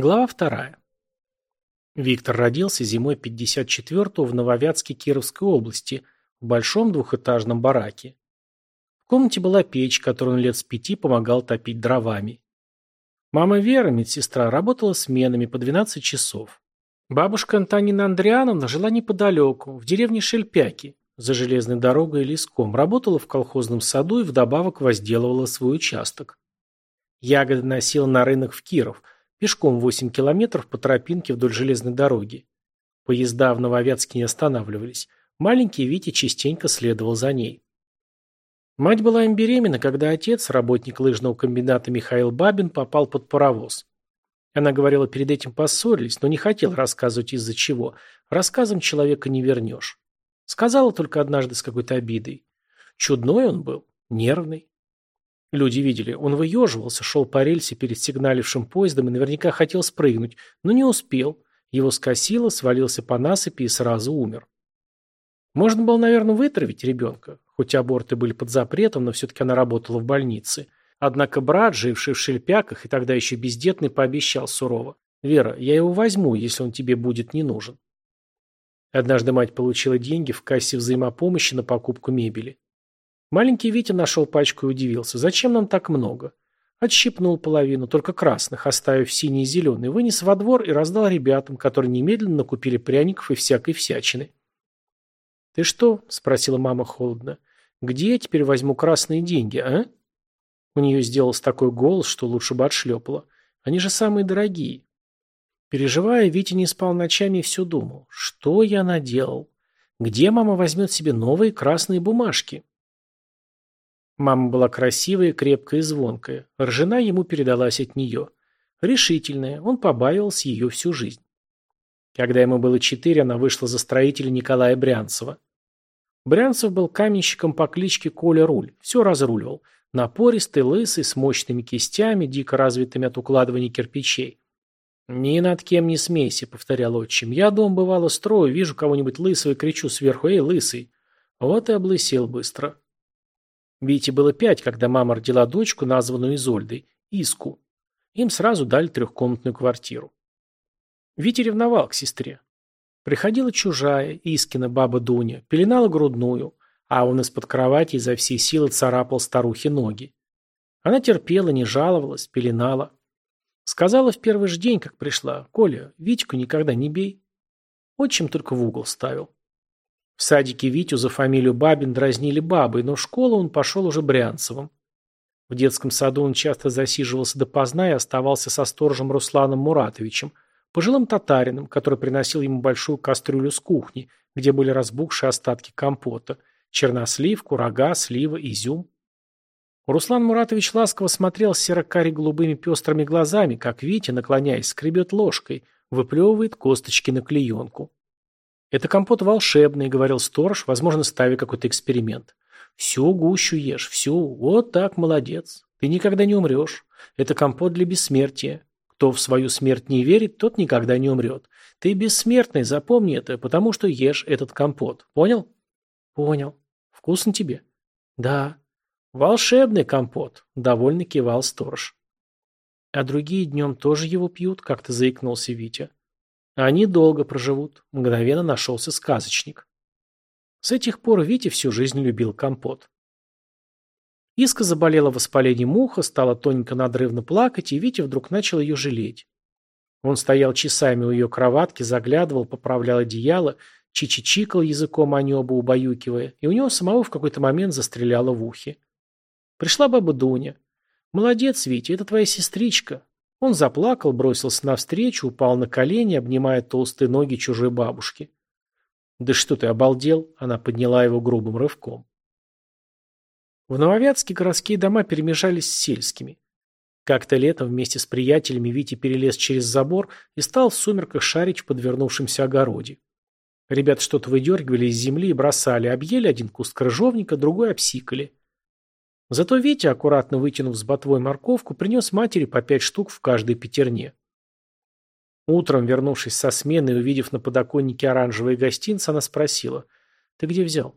Глава вторая. Виктор родился зимой 54-го в Нововятске Кировской области, в большом двухэтажном бараке. В комнате была печь, которую он лет с пяти помогал топить дровами. Мама Вера, медсестра, работала сменами по 12 часов. Бабушка Антонина Андриановна жила неподалеку, в деревне Шельпяки, за железной дорогой и леском, работала в колхозном саду и вдобавок возделывала свой участок. Ягоды носила на рынок в Киров – Пешком 8 километров по тропинке вдоль железной дороги. Поезда в Нововятске не останавливались. Маленький Витя частенько следовал за ней. Мать была им беременна, когда отец, работник лыжного комбината Михаил Бабин, попал под паровоз. Она говорила, перед этим поссорились, но не хотел рассказывать из-за чего. Рассказом человека не вернешь. Сказала только однажды с какой-то обидой. Чудной он был, нервный. Люди видели, он выеживался, шел по рельсе перед сигналившим поездом и наверняка хотел спрыгнуть, но не успел. Его скосило, свалился по насыпи и сразу умер. Можно было, наверное, вытравить ребенка, хоть аборты были под запретом, но все-таки она работала в больнице. Однако брат, живший в шельпяках и тогда еще бездетный, пообещал сурово. «Вера, я его возьму, если он тебе будет не нужен». Однажды мать получила деньги в кассе взаимопомощи на покупку мебели. Маленький Витя нашел пачку и удивился. Зачем нам так много? Отщипнул половину, только красных, оставив синий и зеленый, вынес во двор и раздал ребятам, которые немедленно купили пряников и всякой всячины. «Ты что?» – спросила мама холодно. «Где я теперь возьму красные деньги, а?» У нее сделался такой голос, что лучше бы отшлепала. «Они же самые дорогие». Переживая, Витя не спал ночами и все думал. «Что я наделал? Где мама возьмет себе новые красные бумажки?» Мама была красивая, крепкая и звонкая. Ржена ему передалась от нее. Решительная, он побаивался ее всю жизнь. Когда ему было четыре, она вышла за строителя Николая Брянцева. Брянцев был каменщиком по кличке Коля Руль, все разруливал. Напористый, лысый, с мощными кистями, дико развитыми от укладывания кирпичей. «Ни над кем не смейся», — повторял отчим. «Я дом бывало строю, вижу кого-нибудь лысого и кричу сверху, эй, лысый». Вот и облысел быстро. Вите было пять, когда мама родила дочку, названную Изольдой, Иску. Им сразу дали трехкомнатную квартиру. Витя ревновал к сестре. Приходила чужая, Искина баба Дуня, пеленала грудную, а он из-под кровати изо всей силы царапал старухе ноги. Она терпела, не жаловалась, пеленала. Сказала в первый же день, как пришла, «Коля, Витьку никогда не бей». Отчим только в угол ставил. В садике Витю за фамилию Бабин дразнили бабой, но в школу он пошел уже Брянцевым. В детском саду он часто засиживался допоздна и оставался со сторожем Русланом Муратовичем, пожилым татарином, который приносил ему большую кастрюлю с кухни, где были разбухшие остатки компота, чернослив, курага, слива, изюм. Руслан Муратович ласково смотрел с серокари голубыми пестрыми глазами, как Витя, наклоняясь, скребет ложкой, выплевывает косточки на клеенку. Это компот волшебный, говорил сторож, возможно, ставя какой-то эксперимент. Все гущу ешь, все, вот так, молодец. Ты никогда не умрешь. Это компот для бессмертия. Кто в свою смерть не верит, тот никогда не умрет. Ты бессмертный, запомни это, потому что ешь этот компот. Понял? Понял. Вкусно тебе? Да. Волшебный компот, довольно кивал сторож. А другие днем тоже его пьют, как-то заикнулся Витя. Они долго проживут, мгновенно нашелся сказочник. С этих пор Витя всю жизнь любил компот. Иска заболела воспалением уха, стала тоненько надрывно плакать, и Витя вдруг начал ее жалеть. Он стоял часами у ее кроватки, заглядывал, поправлял одеяло, чичичикал языком о небо, убаюкивая, и у него самого в какой-то момент застреляло в ухе. Пришла баба Дуня. «Молодец, Витя, это твоя сестричка. Он заплакал, бросился навстречу, упал на колени, обнимая толстые ноги чужой бабушки. «Да что ты, обалдел!» — она подняла его грубым рывком. В Нововятске городские дома перемежались с сельскими. Как-то летом вместе с приятелями Витя перелез через забор и стал в сумерках шарить в подвернувшемся огороде. Ребята что-то выдергивали из земли и бросали, объели один куст крыжовника, другой обсикали. Зато Витя, аккуратно вытянув с ботвой морковку, принес матери по пять штук в каждой пятерне. Утром, вернувшись со смены и увидев на подоконнике оранжевые гостинцы, она спросила. «Ты где взял?»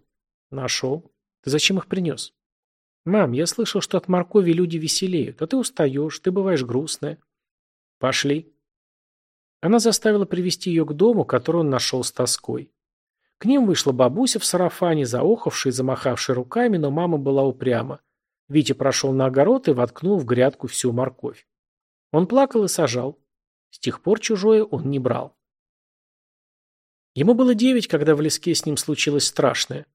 «Нашел. Ты зачем их принес?» «Мам, я слышал, что от моркови люди веселеют, а ты устаешь, ты бываешь грустная». «Пошли». Она заставила привести ее к дому, который он нашел с тоской. К ним вышла бабуся в сарафане, заохавшая и замахавшая руками, но мама была упряма. Витя прошел на огород и воткнул в грядку всю морковь. Он плакал и сажал. С тех пор чужое он не брал. Ему было девять, когда в леске с ним случилось страшное.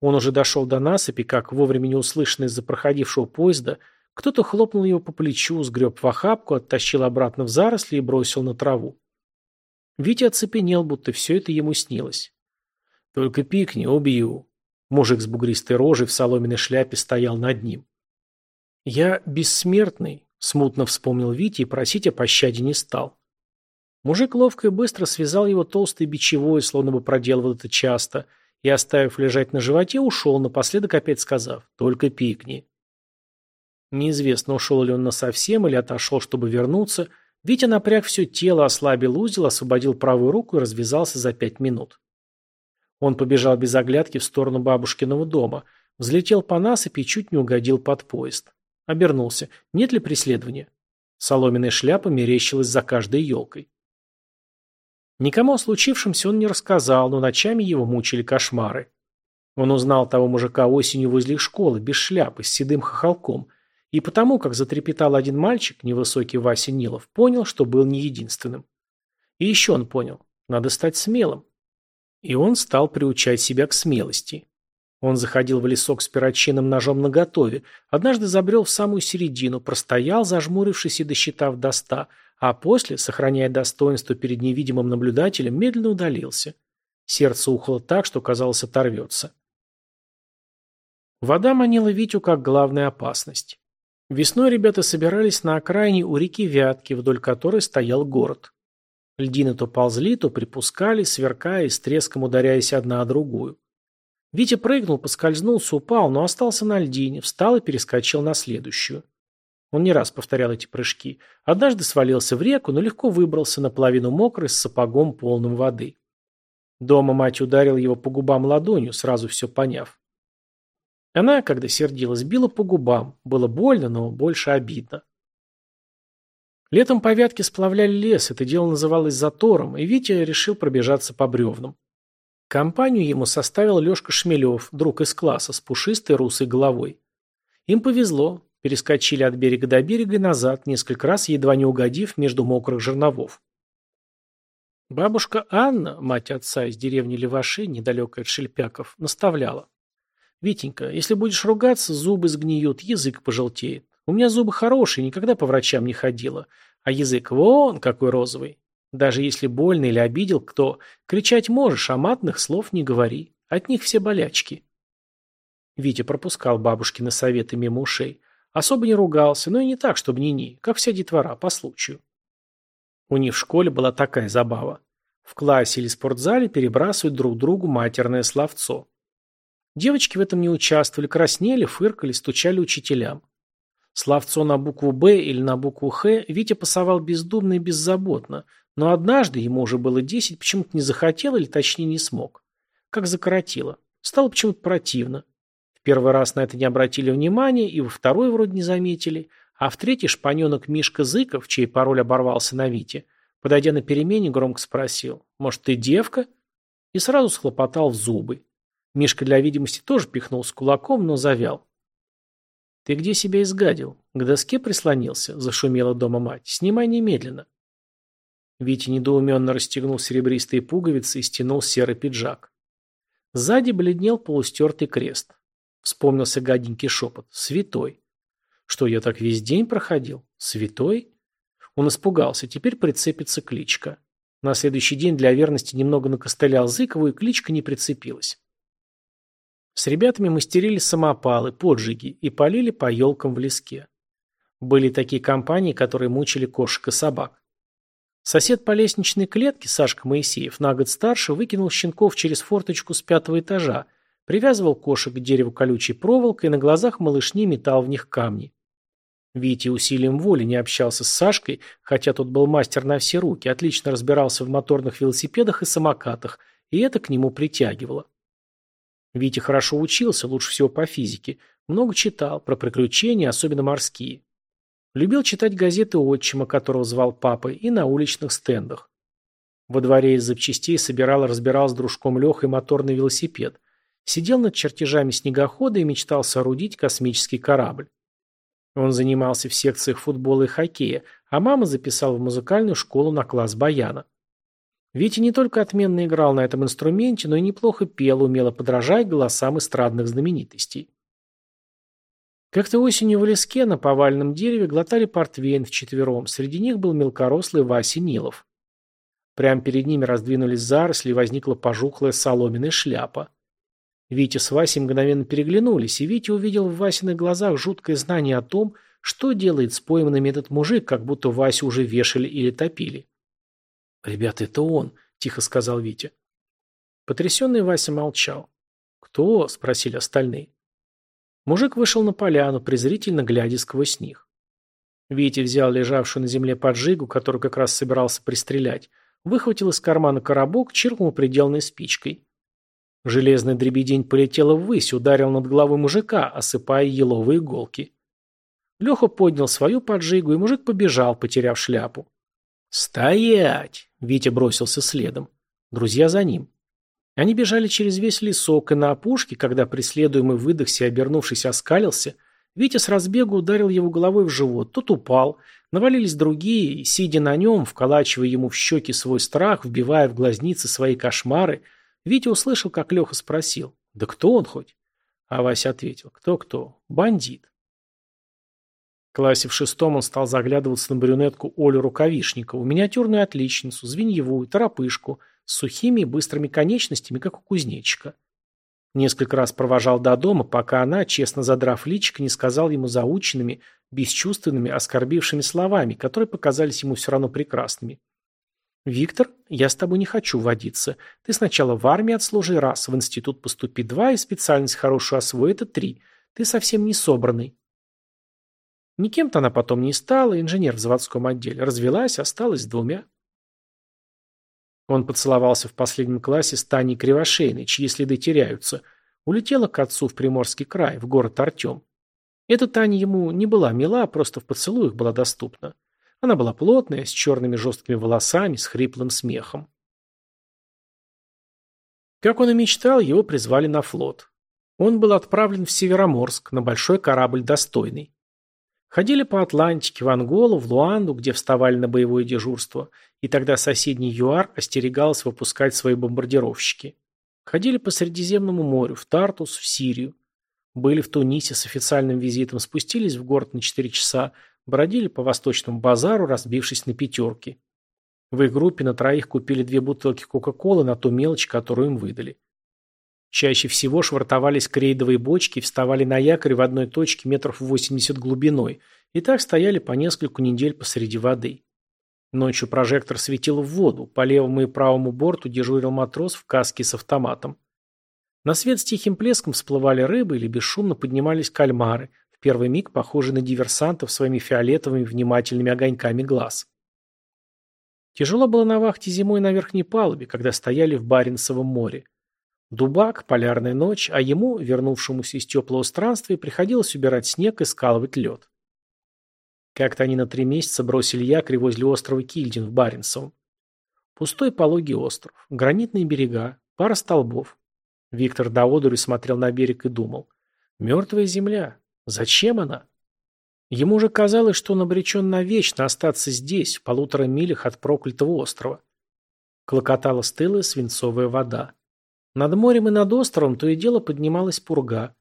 Он уже дошел до насыпи, как, вовремя не услышанный из-за проходившего поезда, кто-то хлопнул его по плечу, сгреб в охапку, оттащил обратно в заросли и бросил на траву. Витя оцепенел, будто все это ему снилось. «Только пикни, убью», Мужик с бугристой рожей в соломенной шляпе стоял над ним. «Я бессмертный», — смутно вспомнил Витя и просить о пощаде не стал. Мужик ловко и быстро связал его толстой бичевой, словно бы проделывал это часто, и, оставив лежать на животе, ушел, напоследок опять сказав «Только пикни». Неизвестно, ушел ли он насовсем или отошел, чтобы вернуться. Витя напряг все тело, ослабил узел, освободил правую руку и развязался за пять минут. Он побежал без оглядки в сторону бабушкиного дома, взлетел по насыпи и чуть не угодил под поезд. Обернулся. Нет ли преследования? Соломенная шляпа мерещилась за каждой елкой. Никому о случившемся он не рассказал, но ночами его мучили кошмары. Он узнал того мужика осенью возле школы, без шляпы, с седым хохолком, и потому, как затрепетал один мальчик, невысокий Вася Нилов, понял, что был не единственным. И еще он понял, надо стать смелым, и он стал приучать себя к смелости. Он заходил в лесок с перочинным ножом наготове, однажды забрел в самую середину, простоял, зажмурившись и досчитав до ста, а после, сохраняя достоинство перед невидимым наблюдателем, медленно удалился. Сердце ухало так, что, казалось, оторвется. Вода манила Витю как главная опасность. Весной ребята собирались на окраине у реки Вятки, вдоль которой стоял город. Льдины то ползли, то припускали, сверкая и с треском ударяясь одна о другую. Витя прыгнул, поскользнулся, упал, но остался на льдине, встал и перескочил на следующую. Он не раз повторял эти прыжки. Однажды свалился в реку, но легко выбрался наполовину мокрый с сапогом полным воды. Дома мать ударила его по губам ладонью, сразу все поняв. Она, когда сердилась, била по губам. Было больно, но больше обидно. Летом повятки сплавляли лес, это дело называлось затором, и Витя решил пробежаться по бревнам. Компанию ему составил Лешка Шмелев, друг из класса, с пушистой русой головой. Им повезло, перескочили от берега до берега и назад, несколько раз едва не угодив между мокрых жерновов. Бабушка Анна, мать отца из деревни Леваши, недалеко от Шельпяков, наставляла. «Витенька, если будешь ругаться, зубы сгниют, язык пожелтеет. У меня зубы хорошие, никогда по врачам не ходила. А язык вон какой розовый. Даже если больно или обидел кто, кричать можешь, а матных слов не говори. От них все болячки. Витя пропускал бабушкины советы мимо ушей. Особо не ругался, но и не так, чтобы ни-ни, как вся детвора, по случаю. У них в школе была такая забава. В классе или спортзале перебрасывают друг другу матерное словцо. Девочки в этом не участвовали, краснели, фыркали, стучали учителям. Славцо на букву «Б» или на букву «Х» Витя пасовал бездумно и беззаботно, но однажды, ему уже было десять, почему-то не захотел или точнее не смог. Как закоротило. Стало почему-то противно. В первый раз на это не обратили внимания, и во второй вроде не заметили, а в третий шпаненок Мишка Зыков, чей пароль оборвался на Вите, подойдя на перемене, громко спросил «Может, ты девка?» и сразу схлопотал в зубы. Мишка, для видимости, тоже пихнул с кулаком, но завял. Ты где себя изгадил? К доске прислонился?» – зашумела дома мать. «Снимай немедленно». Витя недоуменно расстегнул серебристые пуговицы и стянул серый пиджак. Сзади бледнел полустертый крест. Вспомнился гаденький шепот. «Святой». «Что, я так весь день проходил? Святой?» Он испугался. Теперь прицепится кличка. На следующий день для верности немного накостылял Зыкову, и кличка не прицепилась. С ребятами мастерили самопалы, поджиги и полили по елкам в леске. Были такие компании, которые мучили кошек и собак. Сосед по лестничной клетке, Сашка Моисеев, на год старше, выкинул щенков через форточку с пятого этажа, привязывал кошек к дереву колючей проволокой и на глазах малышни метал в них камни. Витя усилием воли не общался с Сашкой, хотя тот был мастер на все руки, отлично разбирался в моторных велосипедах и самокатах, и это к нему притягивало. Витя хорошо учился, лучше всего по физике. Много читал, про приключения, особенно морские. Любил читать газеты отчима, которого звал папой, и на уличных стендах. Во дворе из запчастей собирал и разбирал с дружком Лехой моторный велосипед. Сидел над чертежами снегохода и мечтал соорудить космический корабль. Он занимался в секциях футбола и хоккея, а мама записала в музыкальную школу на класс баяна. Витя не только отменно играл на этом инструменте, но и неплохо пел, умело подражая голосам эстрадных знаменитостей. Как-то осенью в леске на повальном дереве глотали портвейн вчетвером, среди них был мелкорослый Вася Нилов. Прямо перед ними раздвинулись заросли, и возникла пожухлая соломенная шляпа. Витя с Васей мгновенно переглянулись, и Витя увидел в Васиных глазах жуткое знание о том, что делает с пойманными этот мужик, как будто Васю уже вешали или топили. «Ребята, это он!» – тихо сказал Витя. Потрясенный Вася молчал. «Кто?» – спросили остальные. Мужик вышел на поляну, презрительно глядя сквозь них. Витя взял лежавшую на земле поджигу, которую как раз собирался пристрелять, выхватил из кармана коробок, чиркнул приделанной спичкой. Железный дребедень полетела ввысь, ударил над головой мужика, осыпая еловые иголки. Леха поднял свою поджигу, и мужик побежал, потеряв шляпу. «Стоять!» Витя бросился следом. Друзья за ним. Они бежали через весь лесок, и на опушке, когда преследуемый выдохся и обернувшись оскалился, Витя с разбегу ударил его головой в живот, тот упал, навалились другие, и, сидя на нем, вколачивая ему в щеки свой страх, вбивая в глазницы свои кошмары, Витя услышал, как Леха спросил, «Да кто он хоть?» А Вася ответил, «Кто-кто? Бандит» классе в шестом он стал заглядываться на брюнетку Олю Рукавишникову, миниатюрную отличницу, звеньевую, торопышку, с сухими и быстрыми конечностями, как у кузнечика. Несколько раз провожал до дома, пока она, честно задрав личико, не сказал ему заученными, бесчувственными, оскорбившими словами, которые показались ему все равно прекрасными. «Виктор, я с тобой не хочу водиться. Ты сначала в армии отслужи раз, в институт поступи два и специальность хорошую освои это три. Ты совсем не собранный». Никем-то она потом не стала, инженер в заводском отделе. Развелась, осталась двумя. Он поцеловался в последнем классе с Таней Кривошейной, чьи следы теряются. Улетела к отцу в Приморский край, в город Артем. Эта Таня ему не была мила, а просто в поцелуях была доступна. Она была плотная, с черными жесткими волосами, с хриплым смехом. Как он и мечтал, его призвали на флот. Он был отправлен в Североморск, на большой корабль «Достойный». Ходили по Атлантике, в Анголу, в Луанду, где вставали на боевое дежурство, и тогда соседний ЮАР остерегался выпускать свои бомбардировщики. Ходили по Средиземному морю, в Тартус, в Сирию. Были в Тунисе с официальным визитом, спустились в город на 4 часа, бродили по восточному базару, разбившись на пятерки. В их группе на троих купили две бутылки Кока-Колы на ту мелочь, которую им выдали. Чаще всего швартовались крейдовые бочки вставали на якорь в одной точке метров 80 глубиной, и так стояли по нескольку недель посреди воды. Ночью прожектор светил в воду, по левому и правому борту дежурил матрос в каске с автоматом. На свет с тихим плеском всплывали рыбы или бесшумно поднимались кальмары, в первый миг похожие на диверсантов своими фиолетовыми внимательными огоньками глаз. Тяжело было на вахте зимой на верхней палубе, когда стояли в Баренцевом море. Дубак, полярная ночь, а ему, вернувшемуся из теплого странствия, приходилось убирать снег и скалывать лед. Как-то они на три месяца бросили якорь возле острова Кильдин в Баренцевом. Пустой пологий остров, гранитные берега, пара столбов. Виктор Даодорю смотрел на берег и думал. Мертвая земля. Зачем она? Ему же казалось, что он обречен навечно остаться здесь, в полутора милях от проклятого острова. Клокотала стылая свинцовая вода. Над морем и над островом то и дело поднималась пурга.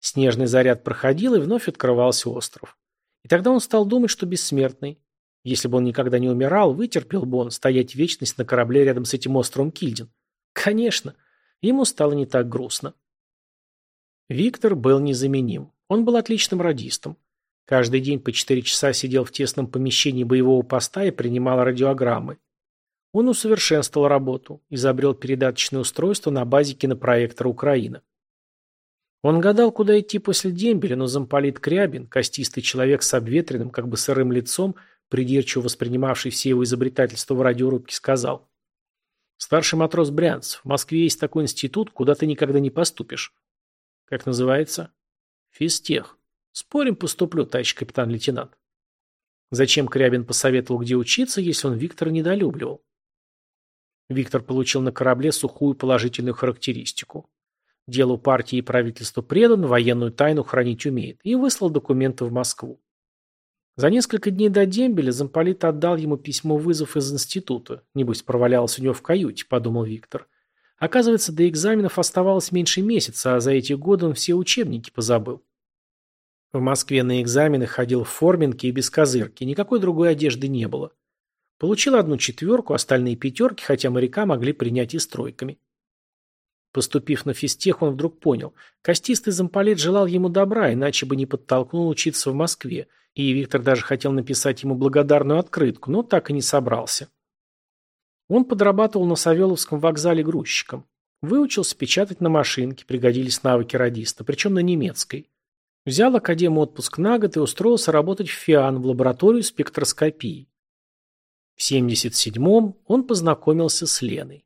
Снежный заряд проходил, и вновь открывался остров. И тогда он стал думать, что бессмертный. Если бы он никогда не умирал, вытерпел бы он стоять вечность на корабле рядом с этим островом Кильдин. Конечно, ему стало не так грустно. Виктор был незаменим. Он был отличным радистом. Каждый день по четыре часа сидел в тесном помещении боевого поста и принимал радиограммы. Он усовершенствовал работу, изобрел передаточное устройство на базе кинопроектора Украина. Он гадал, куда идти после дембеля, но замполит Крябин, костистый человек с обветренным, как бы сырым лицом, придирчиво воспринимавший все его изобретательства в радиорубке, сказал. «Старший матрос Брянцев, в Москве есть такой институт, куда ты никогда не поступишь». «Как называется?» «Физтех». «Спорим, поступлю, товарищ капитан-лейтенант». Зачем Крябин посоветовал, где учиться, если он Виктора недолюбливал? Виктор получил на корабле сухую положительную характеристику. Делу партии и правительству предан, военную тайну хранить умеет, и выслал документы в Москву. За несколько дней до дембеля замполит отдал ему письмо-вызов из института. Небось, провалялось у него в каюте, подумал Виктор. Оказывается, до экзаменов оставалось меньше месяца, а за эти годы он все учебники позабыл. В Москве на экзамены ходил в форменке и без козырки, никакой другой одежды не было. Получил одну четверку, остальные пятерки, хотя моряка могли принять и стройками. Поступив на физтех, он вдруг понял, костистый замполит желал ему добра, иначе бы не подтолкнул учиться в Москве, и Виктор даже хотел написать ему благодарную открытку, но так и не собрался. Он подрабатывал на Савеловском вокзале грузчиком. Выучился печатать на машинке, пригодились навыки радиста, причем на немецкой. Взял академию отпуск на год и устроился работать в ФИАН в лабораторию спектроскопии. В 77-м он познакомился с Леной.